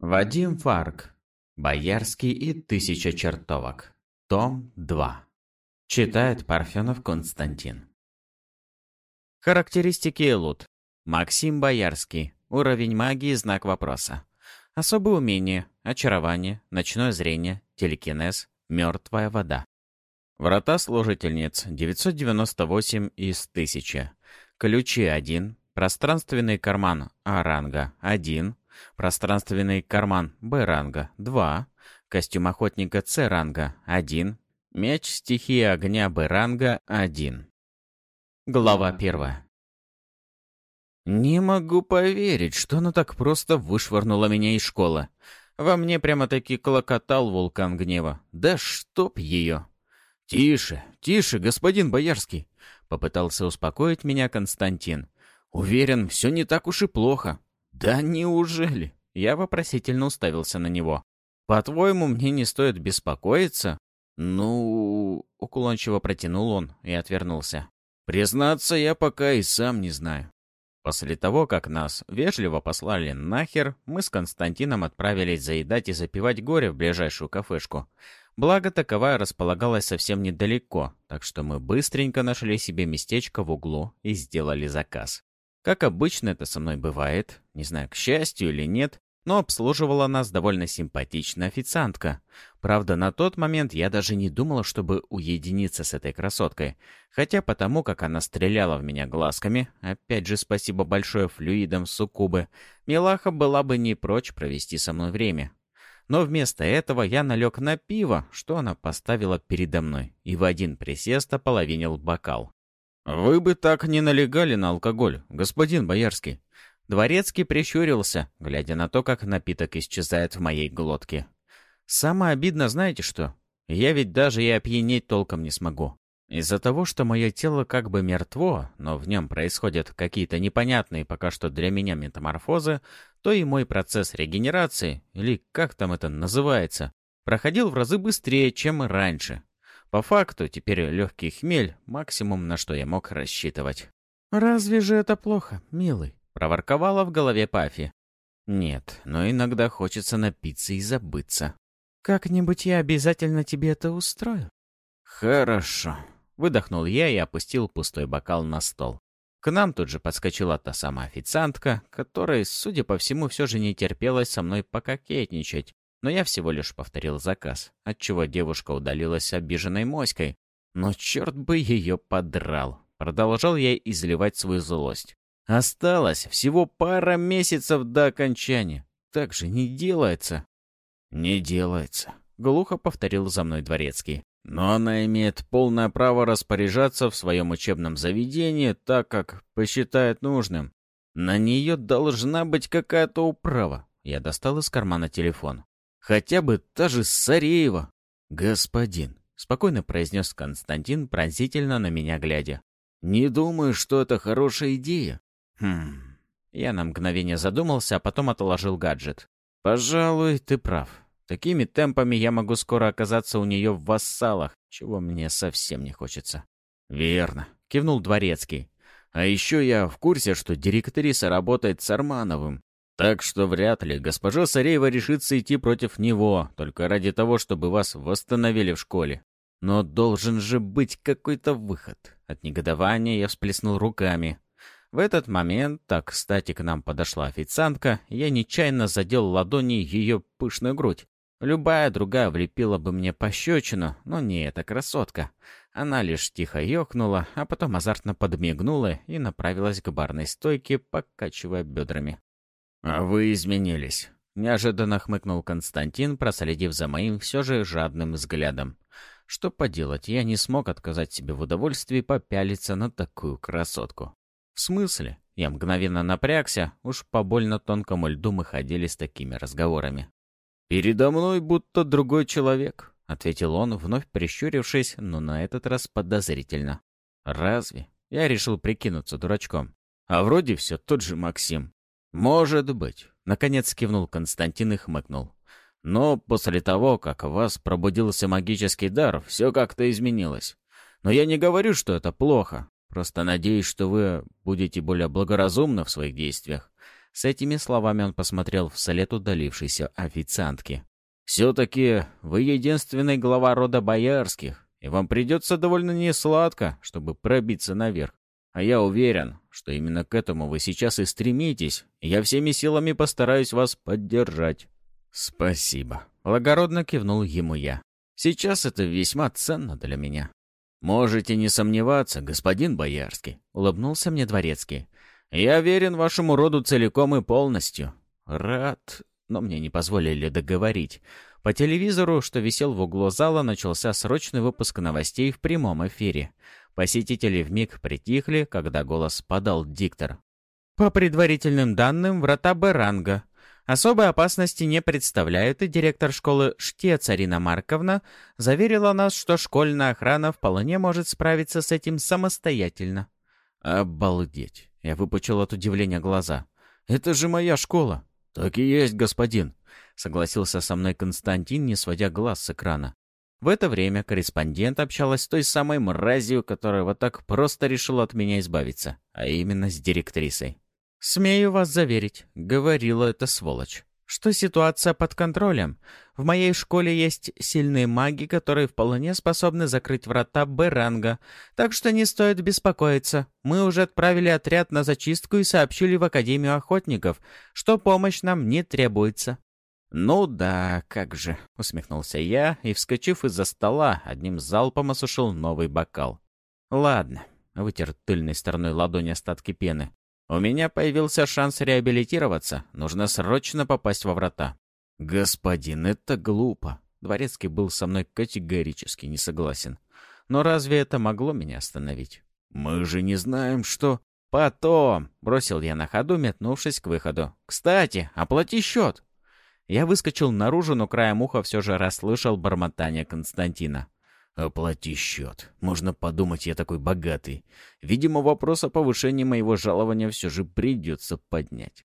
Вадим Фарк. Боярский и тысяча чертовок. Том 2. Читает Парфенов Константин. Характеристики Элут. Максим Боярский. Уровень магии знак вопроса. Особые умения. Очарование, ночное зрение, телекинез, мертвая вода. Врата служительниц 998 из 1000. Ключи 1. Пространственный карман А ранга 1. Пространственный карман Б ранга 2. Костюм охотника С ранга 1. Меч стихии огня Б ранга 1. Глава 1. Не могу поверить, что она так просто вышвырнула меня из школы. Во мне прямо-таки клокотал вулкан гнева. Да чтоб ее! «Тише, тише, господин Боярский!» — попытался успокоить меня Константин. «Уверен, все не так уж и плохо». «Да неужели?» Я вопросительно уставился на него. «По-твоему, мне не стоит беспокоиться?» «Ну...» — уклончиво протянул он и отвернулся. «Признаться, я пока и сам не знаю». После того, как нас вежливо послали нахер, мы с Константином отправились заедать и запивать горе в ближайшую кафешку. Благо, таковая располагалась совсем недалеко, так что мы быстренько нашли себе местечко в углу и сделали заказ. Как обычно это со мной бывает, не знаю, к счастью или нет, но обслуживала нас довольно симпатичная официантка. Правда, на тот момент я даже не думала, чтобы уединиться с этой красоткой. Хотя потому, как она стреляла в меня глазками, опять же спасибо большое флюидам суккубы, Милаха была бы не прочь провести со мной время. Но вместо этого я налег на пиво, что она поставила передо мной, и в один присест ополовинил бокал. «Вы бы так не налегали на алкоголь, господин Боярский». Дворецкий прищурился, глядя на то, как напиток исчезает в моей глотке. «Самое обидно, знаете что? Я ведь даже и опьянеть толком не смогу. Из-за того, что мое тело как бы мертво, но в нем происходят какие-то непонятные пока что для меня метаморфозы, то и мой процесс регенерации, или как там это называется, проходил в разы быстрее, чем раньше. По факту, теперь легкий хмель — максимум, на что я мог рассчитывать. «Разве же это плохо, милый?» — проворковала в голове Пафи. «Нет, но иногда хочется напиться и забыться. Как-нибудь я обязательно тебе это устрою». «Хорошо», Выдохнул я и опустил пустой бокал на стол. К нам тут же подскочила та самая официантка, которая, судя по всему, все же не терпелась со мной пококетничать. Но я всего лишь повторил заказ, отчего девушка удалилась обиженной моськой. Но черт бы ее подрал. Продолжал я изливать свою злость. Осталось всего пара месяцев до окончания. Так же не делается. Не делается. Глухо повторил за мной дворецкий. Но она имеет полное право распоряжаться в своем учебном заведении так, как посчитает нужным. На нее должна быть какая-то управа. Я достал из кармана телефон. Хотя бы та же Сареева. Господин, спокойно произнес Константин, пронзительно на меня глядя. Не думаю, что это хорошая идея. Хм. Я на мгновение задумался, а потом отложил гаджет. Пожалуй, ты прав. Такими темпами я могу скоро оказаться у нее в вассалах, чего мне совсем не хочется. «Верно», — кивнул Дворецкий. «А еще я в курсе, что директриса работает с Армановым. Так что вряд ли госпожа Сареева решится идти против него, только ради того, чтобы вас восстановили в школе. Но должен же быть какой-то выход». От негодования я всплеснул руками. В этот момент, так кстати, к нам подошла официантка, я нечаянно задел ладони ее пышную грудь. Любая другая влепила бы мне пощечину, но не эта красотка. Она лишь тихо ёкнула, а потом азартно подмигнула и направилась к барной стойке, покачивая бедрами. «А вы изменились», — неожиданно хмыкнул Константин, проследив за моим все же жадным взглядом. Что поделать, я не смог отказать себе в удовольствии попялиться на такую красотку. «В смысле?» Я мгновенно напрягся, уж по больно тонкому льду мы ходили с такими разговорами. «Передо мной будто другой человек», — ответил он, вновь прищурившись, но на этот раз подозрительно. «Разве?» Я решил прикинуться дурачком. А вроде все тот же Максим. «Может быть», — наконец кивнул Константин и хмыкнул. «Но после того, как у вас пробудился магический дар, все как-то изменилось. Но я не говорю, что это плохо. Просто надеюсь, что вы будете более благоразумны в своих действиях. С этими словами он посмотрел вслед удалившейся официантки. «Все-таки вы единственный глава рода боярских, и вам придется довольно несладко, чтобы пробиться наверх. А я уверен, что именно к этому вы сейчас и стремитесь, и я всеми силами постараюсь вас поддержать». «Спасибо», — благородно кивнул ему я. «Сейчас это весьма ценно для меня». «Можете не сомневаться, господин Боярский», — улыбнулся мне дворецкий. «Я верен вашему роду целиком и полностью. Рад...» Но мне не позволили договорить. По телевизору, что висел в углу зала, начался срочный выпуск новостей в прямом эфире. Посетители вмиг притихли, когда голос подал диктор. По предварительным данным, врата Беранга особой опасности не представляют, и директор школы Штец Арина Марковна заверила нас, что школьная охрана вполне может справиться с этим самостоятельно. Обалдеть! Я выпучил от удивления глаза. «Это же моя школа!» «Так и есть, господин», — согласился со мной Константин, не сводя глаз с экрана. В это время корреспондент общалась с той самой мразью, которая вот так просто решила от меня избавиться, а именно с директрисой. «Смею вас заверить», — говорила эта сволочь, «что ситуация под контролем. В моей школе есть сильные маги, которые вполне способны закрыть врата Б-ранга, так что не стоит беспокоиться. Мы уже отправили отряд на зачистку и сообщили в Академию охотников, что помощь нам не требуется». «Ну да, как же», — усмехнулся я и, вскочив из-за стола, одним залпом осушил новый бокал. «Ладно», — вытер тыльной стороной ладони остатки пены. «У меня появился шанс реабилитироваться. Нужно срочно попасть во врата». «Господин, это глупо». Дворецкий был со мной категорически не согласен. «Но разве это могло меня остановить?» «Мы же не знаем, что...» «Потом!» — бросил я на ходу, метнувшись к выходу. «Кстати, оплати счет!» Я выскочил наружу, но краем уха все же расслышал бормотание Константина. «Оплати счет. Можно подумать, я такой богатый. Видимо, вопрос о повышении моего жалования все же придется поднять».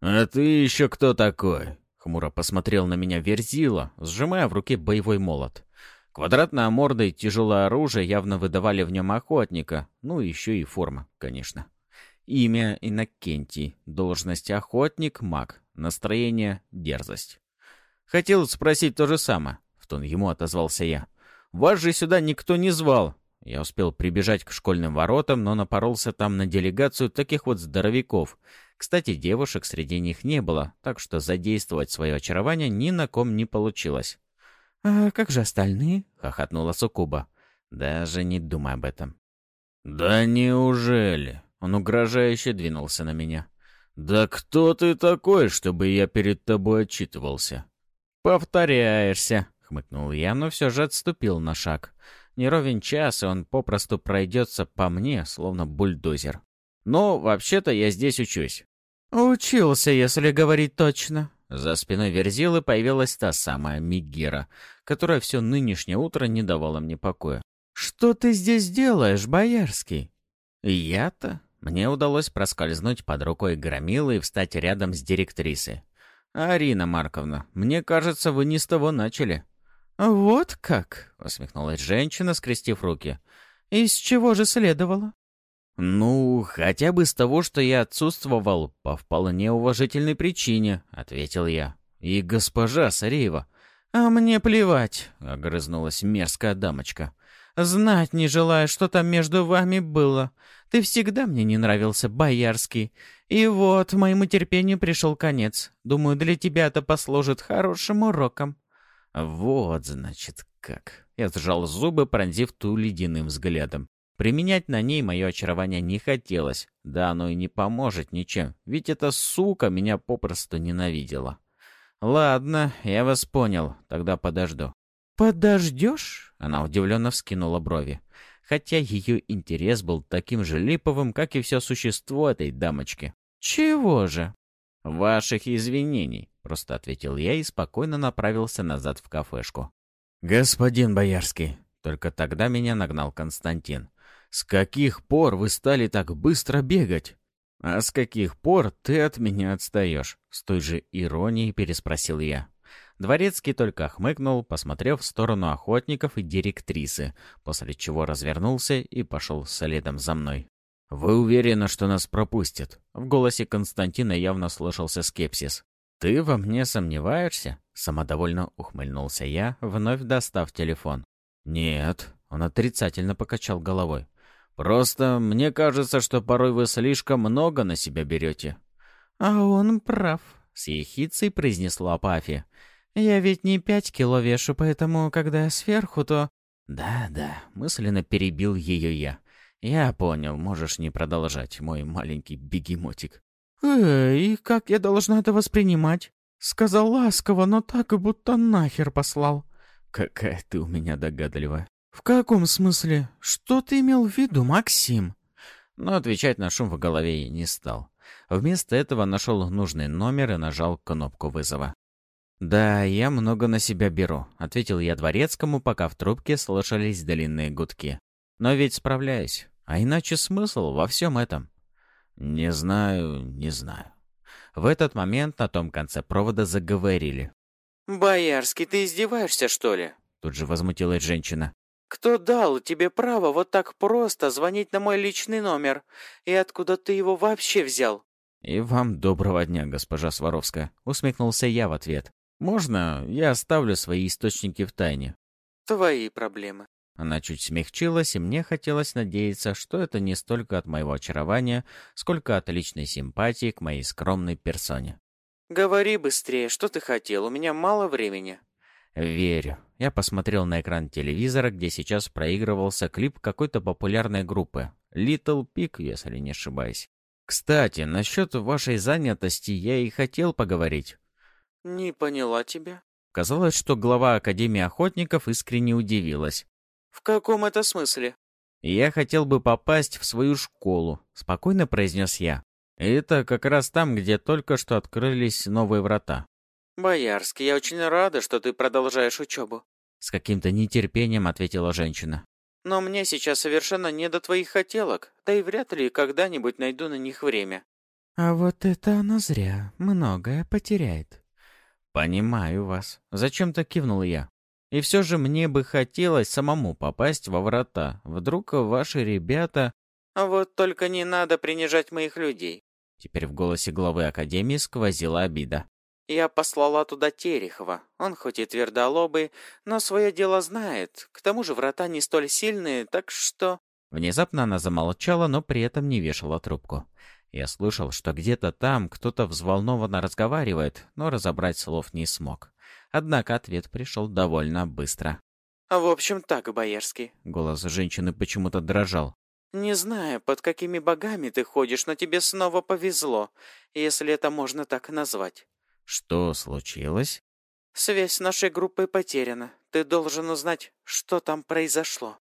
«А ты еще кто такой?» Хмуро посмотрел на меня Верзила, сжимая в руке боевой молот. Квадратная морда и тяжелое оружие явно выдавали в нем охотника, ну еще и форма, конечно. Имя Иннокентий, должность охотник, маг, настроение — дерзость. Хотел спросить то же самое, в тон ему отозвался я. Вас же сюда никто не звал. Я успел прибежать к школьным воротам, но напоролся там на делегацию таких вот здоровяков. Кстати, девушек среди них не было, так что задействовать свое очарование ни на ком не получилось. «А как же остальные?» — хохотнула Сукуба. «Даже не думай об этом». «Да неужели?» Он угрожающе двинулся на меня. «Да кто ты такой, чтобы я перед тобой отчитывался?» «Повторяешься», — хмыкнул я, но все же отступил на шаг. Не ровен час, и он попросту пройдется по мне, словно бульдозер. «Но вообще-то я здесь учусь». «Учился, если говорить точно». За спиной Верзилы появилась та самая Мигера, которая все нынешнее утро не давала мне покоя. «Что ты здесь делаешь, Боярский?» «Я-то?» Мне удалось проскользнуть под рукой Громилы и встать рядом с директрисой. «Арина Марковна, мне кажется, вы не с того начали». «Вот как?» — усмехнулась женщина, скрестив руки. «Из чего же следовало?» «Ну, хотя бы с того, что я отсутствовал по вполне уважительной причине», — ответил я. «И госпожа Сареева». «А мне плевать», — огрызнулась мерзкая дамочка. «Знать не желаю, что там между вами было. Ты всегда мне не нравился, Боярский. И вот, моему терпению пришел конец. Думаю, для тебя это послужит хорошим уроком». «Вот, значит, как». Я сжал зубы, пронзив ту ледяным взглядом. Применять на ней мое очарование не хотелось. Да оно и не поможет ничем, ведь эта сука меня попросту ненавидела. «Ладно, я вас понял, тогда подожду». «Подождешь?» — она удивленно вскинула брови. Хотя ее интерес был таким же липовым, как и все существо этой дамочки. «Чего же?» «Ваших извинений», — просто ответил я и спокойно направился назад в кафешку. «Господин Боярский», — только тогда меня нагнал Константин. «С каких пор вы стали так быстро бегать?» «А с каких пор ты от меня отстаешь?» С той же иронией переспросил я. Дворецкий только хмыкнул, посмотрев в сторону охотников и директрисы, после чего развернулся и пошел следом за мной. «Вы уверены, что нас пропустят?» В голосе Константина явно слышался скепсис. «Ты во мне сомневаешься?» Самодовольно ухмыльнулся я, вновь достав телефон. «Нет», — он отрицательно покачал головой. «Просто мне кажется, что порой вы слишком много на себя берете». «А он прав», — с ехицей произнесла Пафи. «Я ведь не пять кило вешу, поэтому, когда я сверху, то...» «Да-да», — мысленно перебил ее я. «Я понял, можешь не продолжать, мой маленький бегемотик». «Эй, как я должна это воспринимать?» Сказал ласково, но так, будто нахер послал. «Какая ты у меня догадливая». «В каком смысле? Что ты имел в виду, Максим?» Но отвечать на шум в голове я не стал. Вместо этого нашел нужный номер и нажал кнопку вызова. «Да, я много на себя беру», — ответил я дворецкому, пока в трубке слышались длинные гудки. «Но ведь справляюсь. А иначе смысл во всем этом?» «Не знаю, не знаю». В этот момент на том конце провода заговорили. «Боярский, ты издеваешься, что ли?» Тут же возмутилась женщина. «Кто дал тебе право вот так просто звонить на мой личный номер? И откуда ты его вообще взял?» «И вам доброго дня, госпожа Сваровская», — усмехнулся я в ответ. «Можно я оставлю свои источники в тайне?» «Твои проблемы». Она чуть смягчилась, и мне хотелось надеяться, что это не столько от моего очарования, сколько от личной симпатии к моей скромной персоне. «Говори быстрее, что ты хотел, у меня мало времени». «Верю». Я посмотрел на экран телевизора, где сейчас проигрывался клип какой-то популярной группы. Little Pig, если не ошибаюсь. «Кстати, насчет вашей занятости я и хотел поговорить». «Не поняла тебя». Казалось, что глава Академии Охотников искренне удивилась. «В каком это смысле?» «Я хотел бы попасть в свою школу», — спокойно произнес я. «Это как раз там, где только что открылись новые врата». «Боярский, я очень рада, что ты продолжаешь учебу», — с каким-то нетерпением ответила женщина. «Но мне сейчас совершенно не до твоих хотелок, да и вряд ли когда-нибудь найду на них время». «А вот это она зря, многое потеряет». «Понимаю вас. Зачем-то кивнул я. И все же мне бы хотелось самому попасть во врата. Вдруг ваши ребята...» «А вот только не надо принижать моих людей». Теперь в голосе главы Академии сквозила обида. Я послала туда Терехова. Он хоть и твердолобый, но свое дело знает. К тому же врата не столь сильные, так что...» Внезапно она замолчала, но при этом не вешала трубку. Я слышал, что где-то там кто-то взволнованно разговаривает, но разобрать слов не смог. Однако ответ пришел довольно быстро. «В общем так, Боярский». Голос женщины почему-то дрожал. «Не знаю, под какими богами ты ходишь, но тебе снова повезло, если это можно так назвать. Что случилось? Связь нашей группой потеряна. Ты должен узнать, что там произошло.